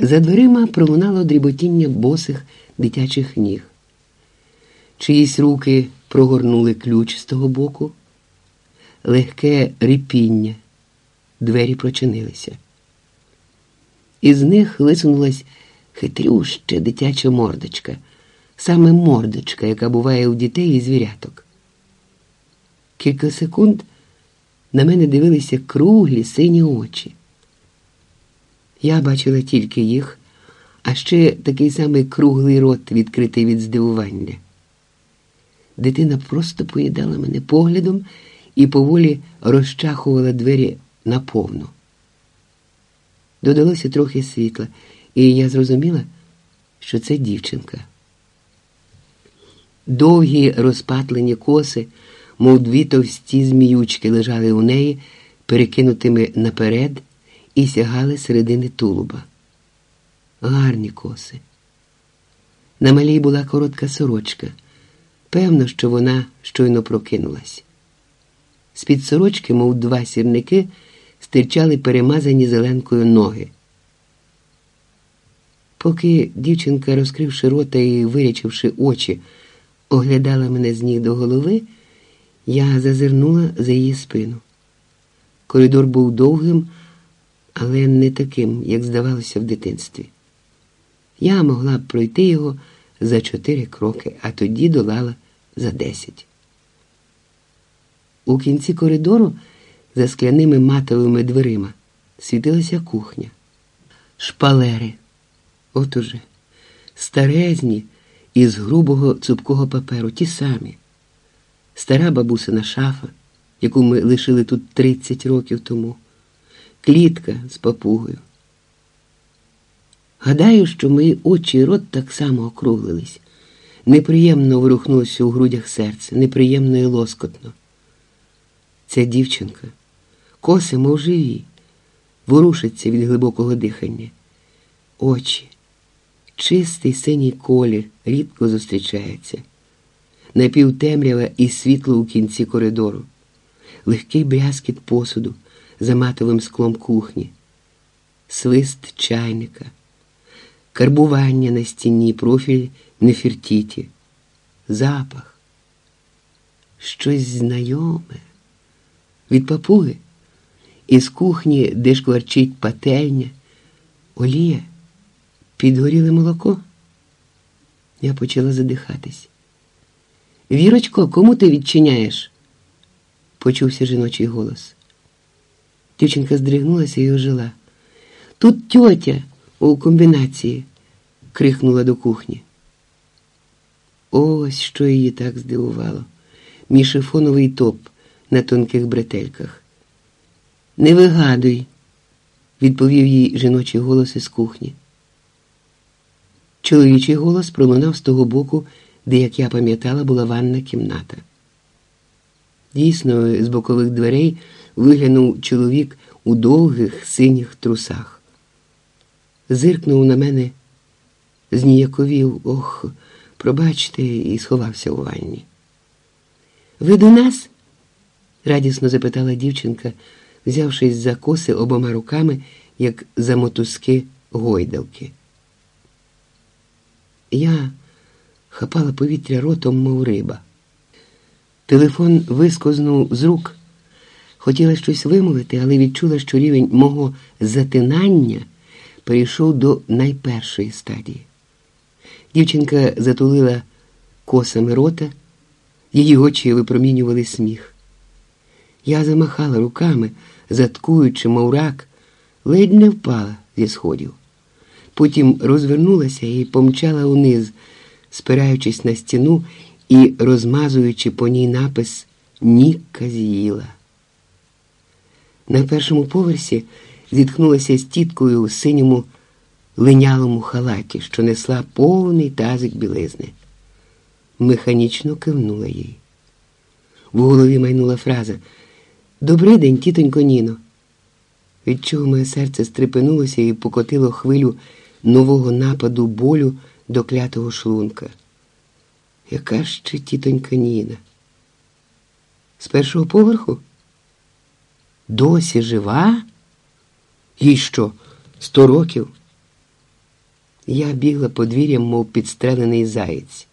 За дверима пролунало дріботіння босих дитячих ніг. Чиїсь руки прогорнули ключ з того боку, легке рипіння, двері прочинилися. Із них висунулась хитрюща дитяча мордочка, саме мордочка, яка буває у дітей і звіряток. Кілька секунд на мене дивилися круглі сині очі. Я бачила тільки їх, а ще такий самий круглий рот, відкритий від здивування. Дитина просто поїдала мене поглядом і поволі розчахувала двері наповну. Додалося трохи світла, і я зрозуміла, що це дівчинка. Довгі розпатлені коси, мов дві товсті зміючки, лежали у неї, перекинутими наперед і сягали середини тулуба. Гарні коси. На малій була коротка сорочка. Певно, що вона щойно прокинулась. З-під сорочки, мов два сірники, стирчали перемазані зеленкою ноги. Поки дівчинка, розкривши рота і вирячивши очі, оглядала мене з ніг до голови, я зазирнула за її спину. Коридор був довгим, але не таким, як здавалося в дитинстві. Я могла б пройти його за чотири кроки, а тоді долала за десять. У кінці коридору, за скляними матовими дверима, світилася кухня, шпалери. От уже старезні із грубого цупкого паперу, ті самі, стара бабусина шафа, яку ми лишили тут 30 років тому, клітка з папугою. Гадаю, що мої очі і рот так само округлились. Неприємно ворухнулося у грудях серце, неприємно і лоскотно. Ця дівчинка, коси, мов живі, ворушиться від глибокого дихання. Очі, чистий синій колір рідко зустрічається, напівтемрява і світло у кінці коридору, легкий брязкіт посуду за матовим склом кухні, свист чайника карбування на стіні, профіль Нефертіті, запах, щось знайоме від папуги, із кухні, де шкварчить пательня, олія, підгоріле молоко. Я почала задихатись. Вірочко, кому ти відчиняєш? почувся жіночий голос. Дівчинка здригнулася і ожила. Тут тьотя у комбінації, крикнула до кухні. Ось що її так здивувало. Мій шифоновий топ на тонких бретельках. Не вигадуй, відповів їй жіночий голос із кухні. Чоловічий голос пролунав з того боку, де, як я пам'ятала, була ванна кімната. Дійсно, з бокових дверей виглянув чоловік у довгих синіх трусах зиркнув на мене, зніяковів, ох, пробачте, і сховався у ванні. Ви до нас? радісно запитала дівчинка, взявшись за коси обома руками, як за мотузки гойдалки. Я хапала повітря ротом, мов риба. Телефон вискознув з рук. Хотіла щось вимовити, але відчула, що рівень мого затинання перейшов до найпершої стадії. Дівчинка затулила косами рота, її очі випромінювали сміх. Я замахала руками, заткуючи моврак, ледь не впала зі сходів. Потім розвернулася і помчала униз, спираючись на стіну і розмазуючи по ній напис Ніка з'їла. На першому поверсі зіткнулася з тіткою у синьому линялому халаті, що несла повний тазик білизни. Механічно кивнула їй. В голові майнула фраза Добрий день, тітонько Ніно. Від чого моє серце стрепенулося і покотило хвилю нового нападу болю до клятого шлунка. Яка ще тітонька Ніна? З першого поверху? Досі жива? Їй що, сто років? Я бігла подвір'ям, мов підстрелений заєць.